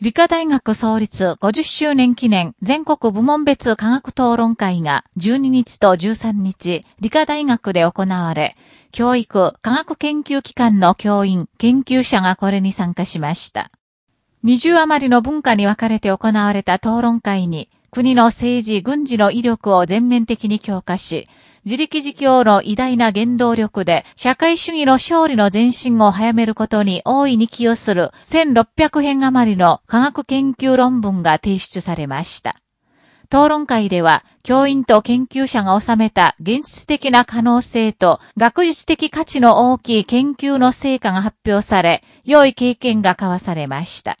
理科大学創立50周年記念全国部門別科学討論会が12日と13日、理科大学で行われ、教育、科学研究機関の教員、研究者がこれに参加しました。20余りの文化に分かれて行われた討論会に、国の政治、軍事の威力を全面的に強化し、自力自強の偉大な原動力で、社会主義の勝利の前進を早めることに大いに寄与する1600編余りの科学研究論文が提出されました。討論会では、教員と研究者が収めた現実的な可能性と学術的価値の大きい研究の成果が発表され、良い経験が交わされました。